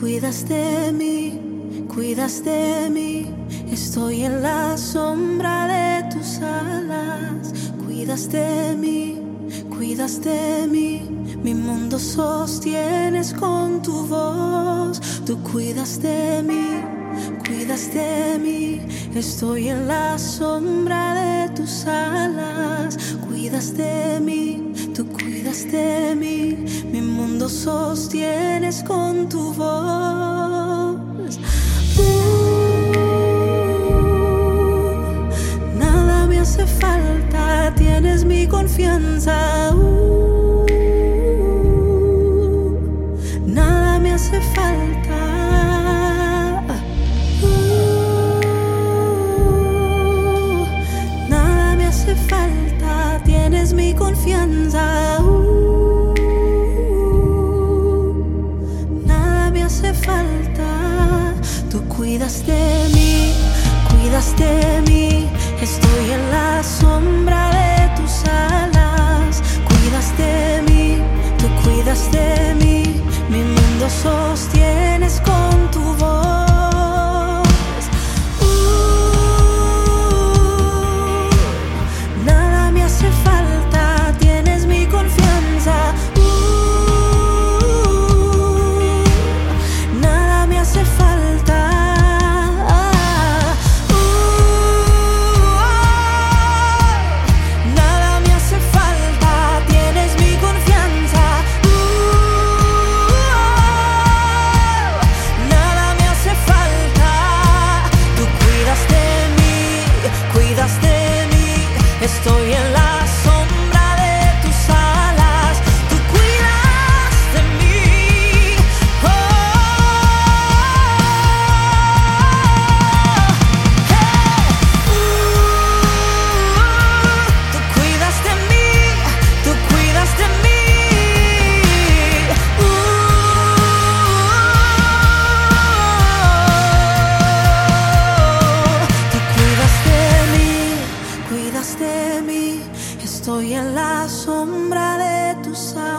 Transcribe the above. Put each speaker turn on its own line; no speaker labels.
cuidas de mí, cuidas de mí. Estoy en la sombra de tus alas. Cuidas de mí, cuidas de mí. Mi mundo sostienes con tu voz. Tú cuidas de mí, cuidas de mí. Estoy en la sombra de tus alas. Cuidas de mí, tú cuidas de mí. Mundo sostienes con tu voz. Uh, nada me hace falta, tienes mi confianza. Uh, nada me hace falta. Uh, nada me hace falta, tienes mi confianza. Tú cuidas de mí, cuidas de mí. Estoy en la sombra de tus alas. Cuidas de mí, tú cuidas de mí. Mi mundo sostienes con Estoy en la sombra de tus alas.